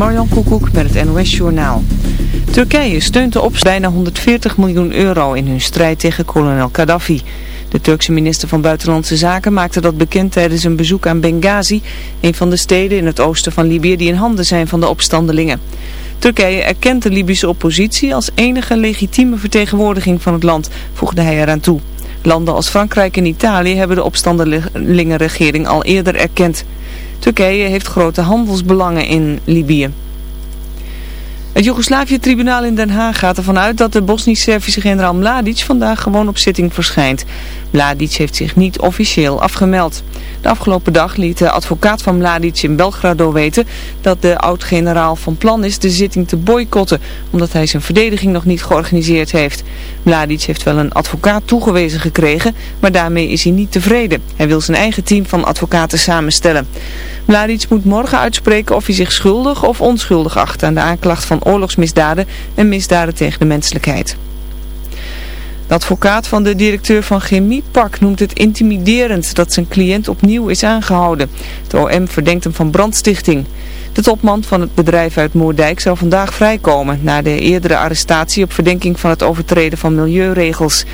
Marjan Koekoek met het NOS Journaal. Turkije steunt de op bijna 140 miljoen euro in hun strijd tegen kolonel Gaddafi. De Turkse minister van Buitenlandse Zaken maakte dat bekend tijdens een bezoek aan Benghazi, een van de steden in het oosten van Libië die in handen zijn van de opstandelingen. Turkije erkent de Libische oppositie als enige legitieme vertegenwoordiging van het land, voegde hij eraan toe. Landen als Frankrijk en Italië hebben de opstandelingenregering al eerder erkend. Turkije heeft grote handelsbelangen in Libië. Het Joegoslavië-tribunaal in Den Haag gaat ervan uit dat de Bosnisch-Servische generaal Mladic vandaag gewoon op zitting verschijnt. Mladic heeft zich niet officieel afgemeld. De afgelopen dag liet de advocaat van Mladic in Belgrado weten dat de oud-generaal van plan is de zitting te boycotten, omdat hij zijn verdediging nog niet georganiseerd heeft. Mladic heeft wel een advocaat toegewezen gekregen, maar daarmee is hij niet tevreden. Hij wil zijn eigen team van advocaten samenstellen. Mladic moet morgen uitspreken of hij zich schuldig of onschuldig acht aan de aanklacht van oorlogsmisdaden en misdaden tegen de menselijkheid. De advocaat van de directeur van Chemiepak noemt het intimiderend dat zijn cliënt opnieuw is aangehouden. De OM verdenkt hem van brandstichting. De topman van het bedrijf uit Moerdijk zou vandaag vrijkomen na de eerdere arrestatie op verdenking van het overtreden van milieuregels.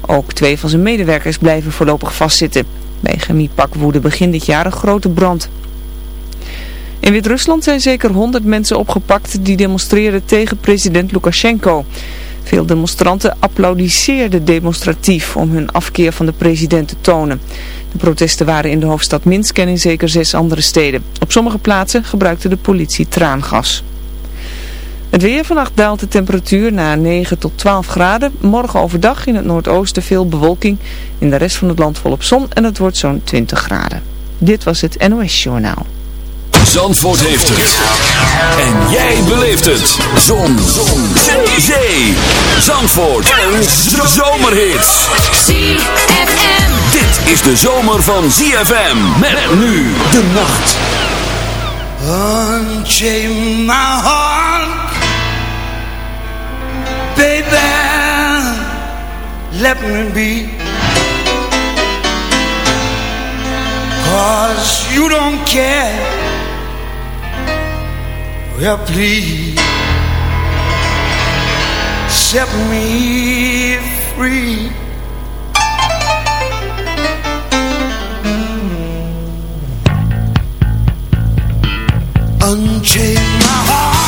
Ook twee van zijn medewerkers blijven voorlopig vastzitten. Bij Chemiepak woedde begin dit jaar een grote brand. In Wit-Rusland zijn zeker 100 mensen opgepakt die demonstreerden tegen president Lukashenko. Veel demonstranten applaudisseerden demonstratief om hun afkeer van de president te tonen. De protesten waren in de hoofdstad Minsk en in zeker zes andere steden. Op sommige plaatsen gebruikte de politie traangas. Het weer vannacht daalt de temperatuur naar 9 tot 12 graden. Morgen overdag in het noordoosten veel bewolking. In de rest van het land volop zon en het wordt zo'n 20 graden. Dit was het NOS Journaal. Zandvoort heeft het. En jij beleeft het. Zon. Zon. Zee. Zandvoort. En zomerhits. ZFM. Dit is de zomer van ZFM. Met nu de nacht. Unchain my heart Baby Let me be Cause you don't care Well, please set me free. Unchain my heart,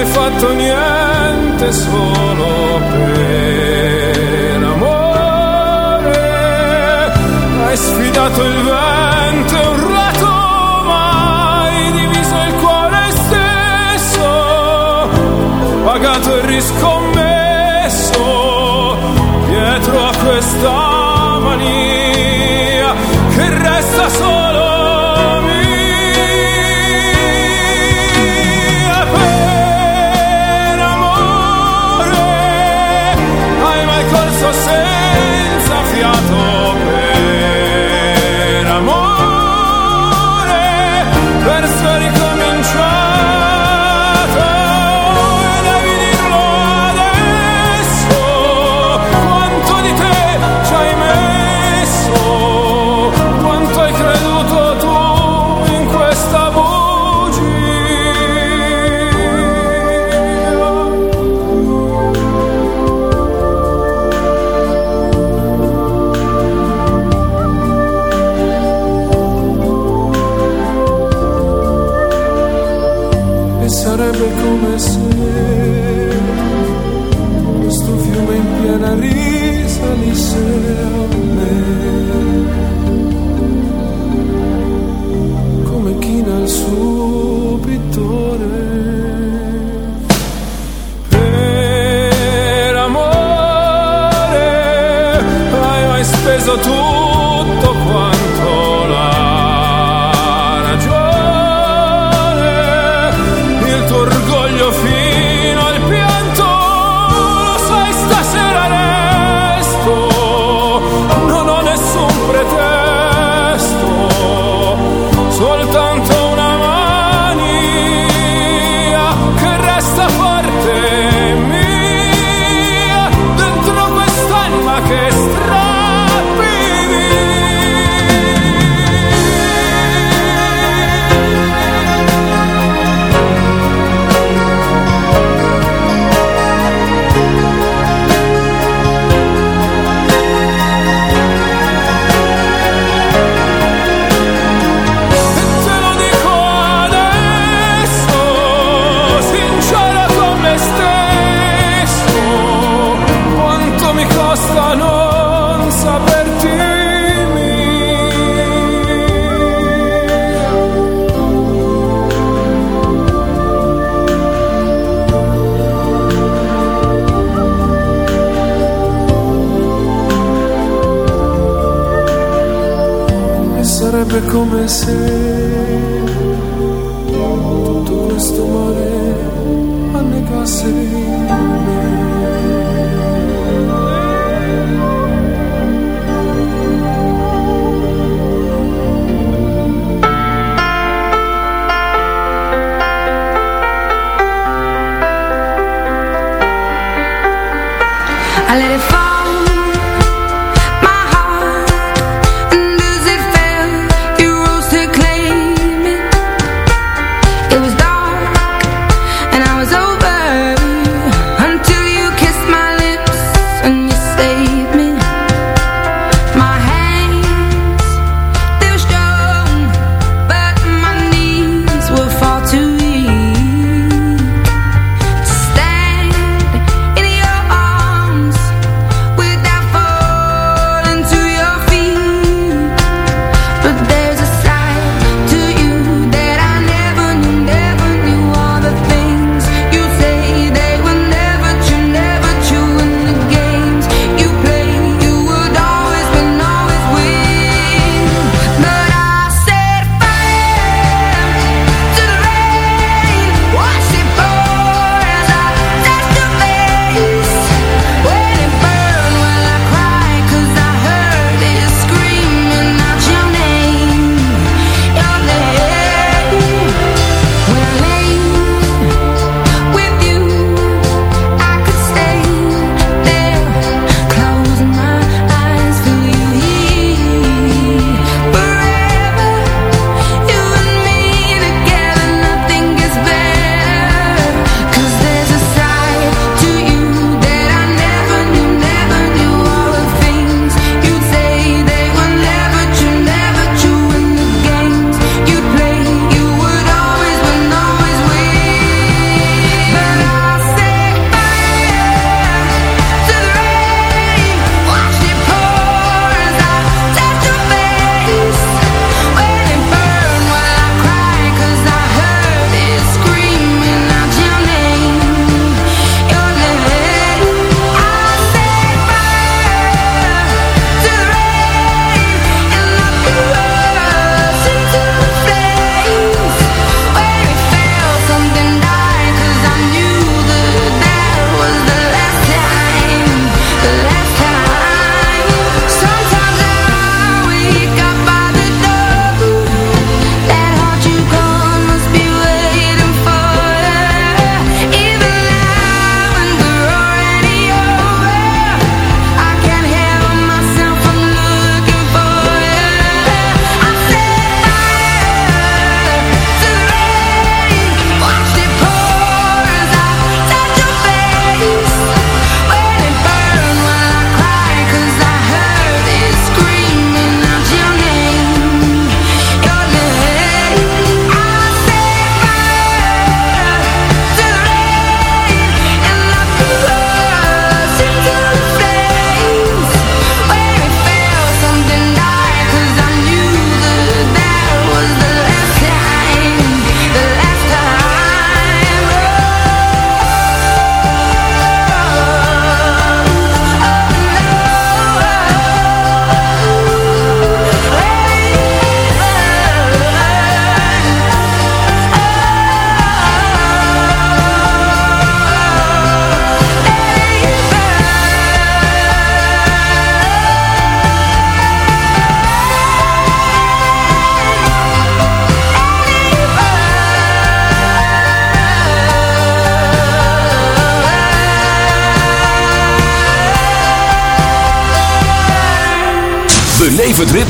hai fatto niente solo per amore, hai sfidato il vento.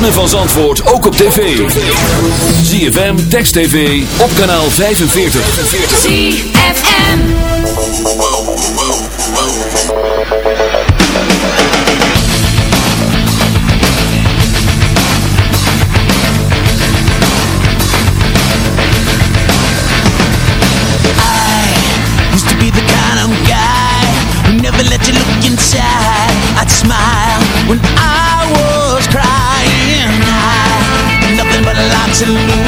ritme van Zandvoort ook op tv. ZFM, Text TV, op kanaal 45. ZFM I used to be the kind of guy who never let you look inside I'd smile when I to.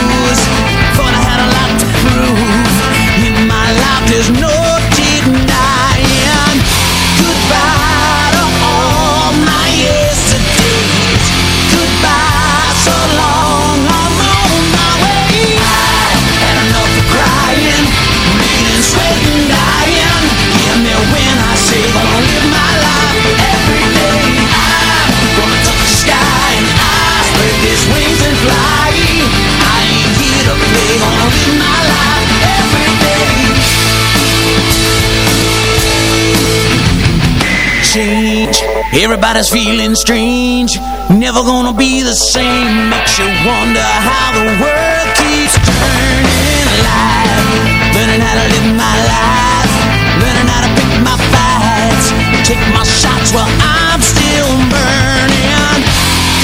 Everybody's feeling strange. Never gonna be the same. Makes you wonder how the world keeps turning. Alive Learning how to live my life Learning how to pick my fights. Take my shots while I'm still burning.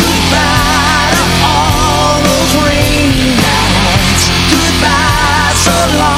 Goodbye to all those rainy nights. Goodbye so long.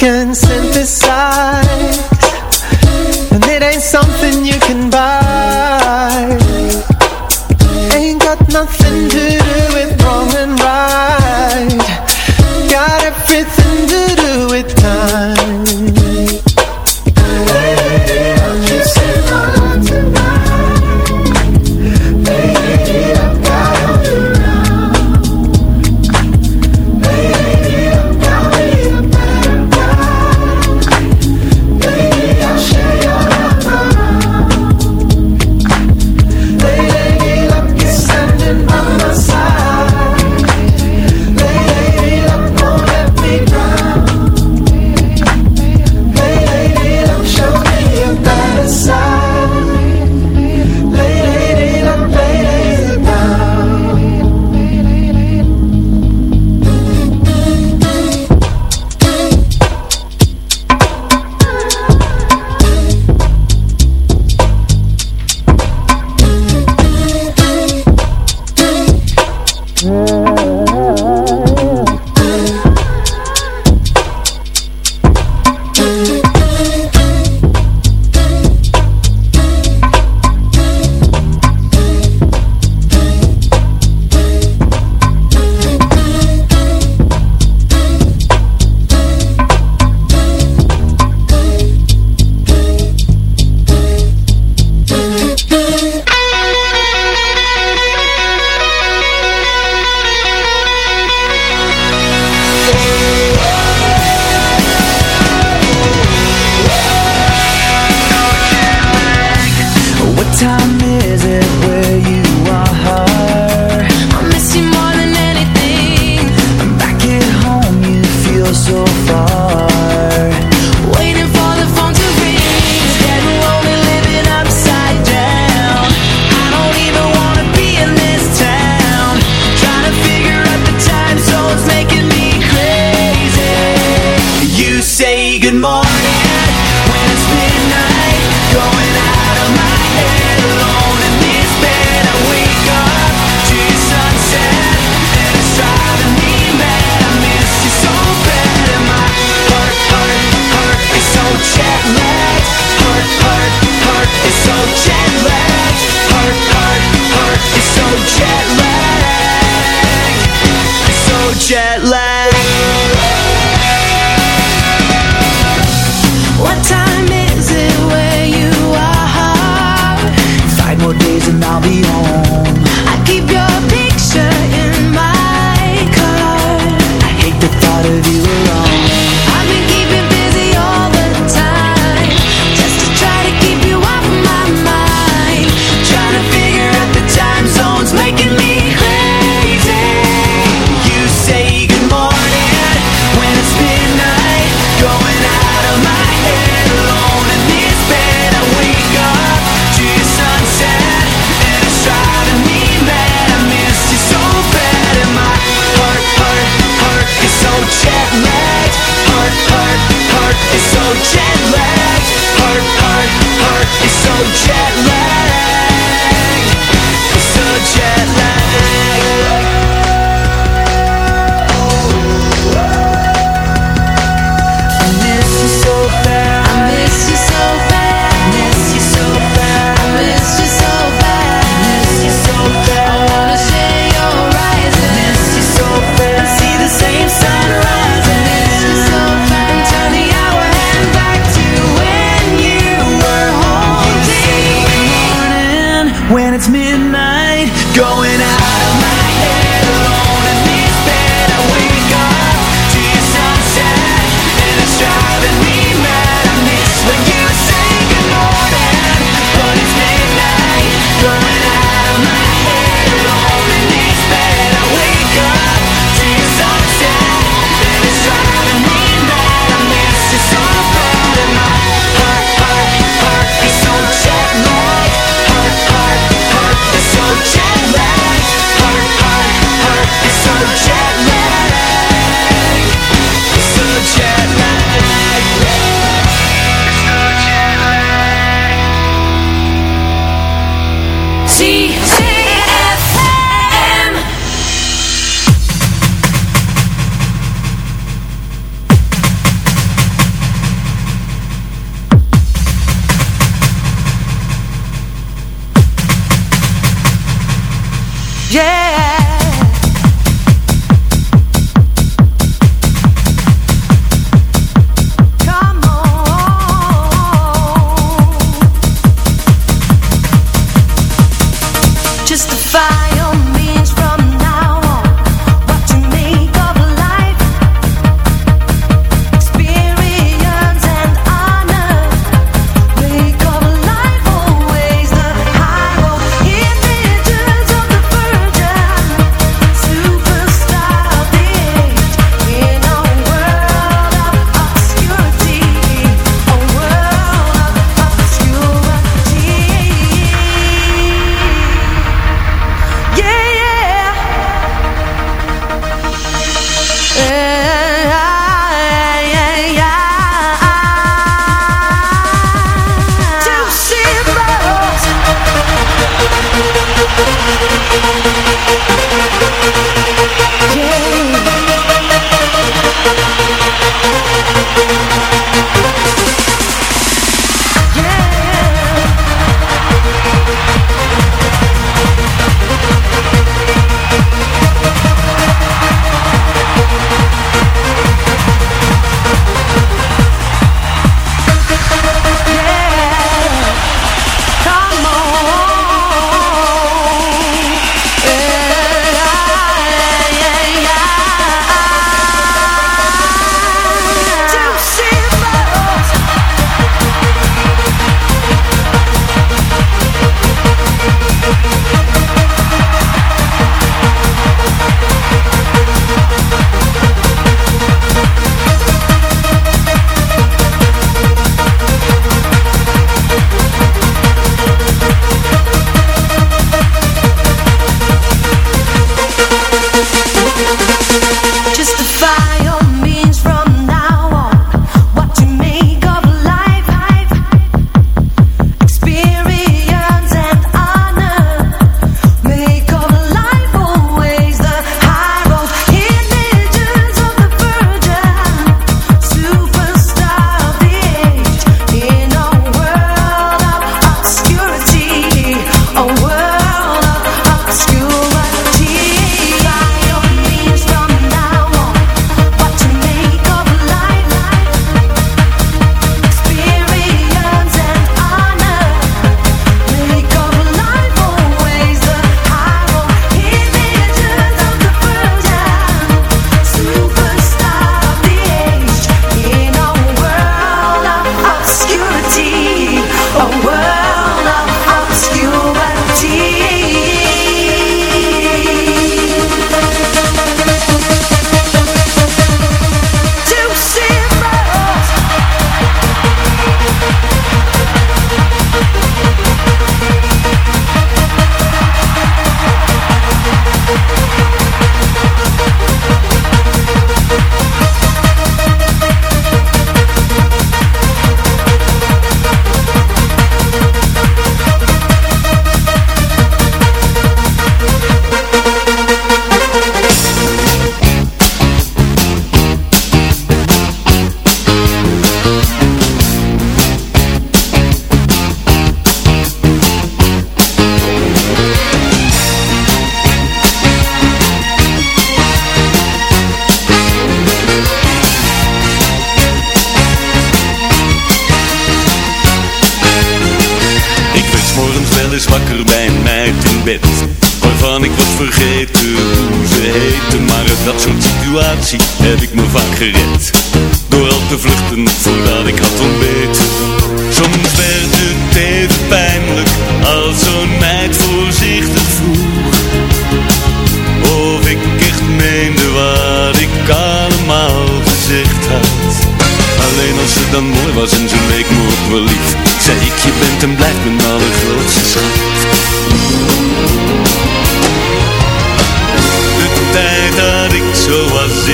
can Going out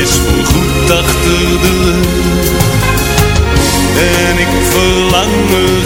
is voorgoed achter de rug. En ik verlangen.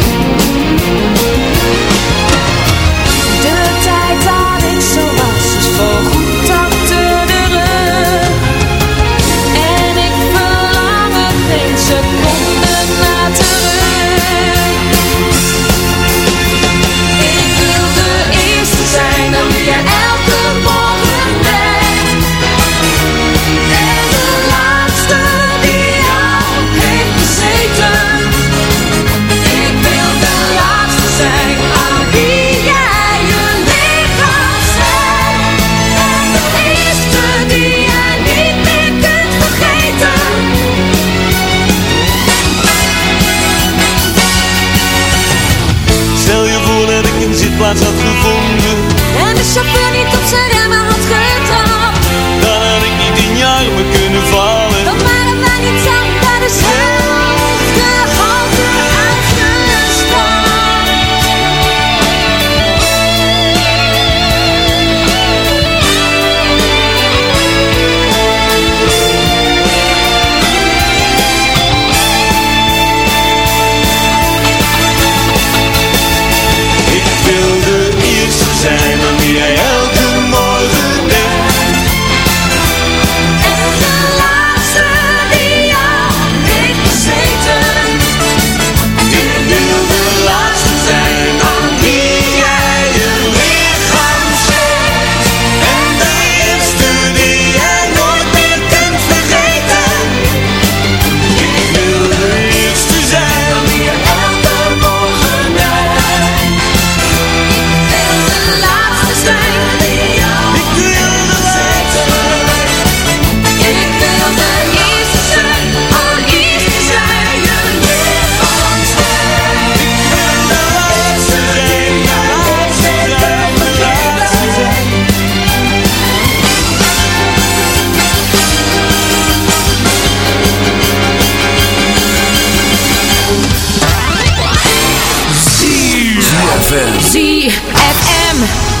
ZFM. ZFM.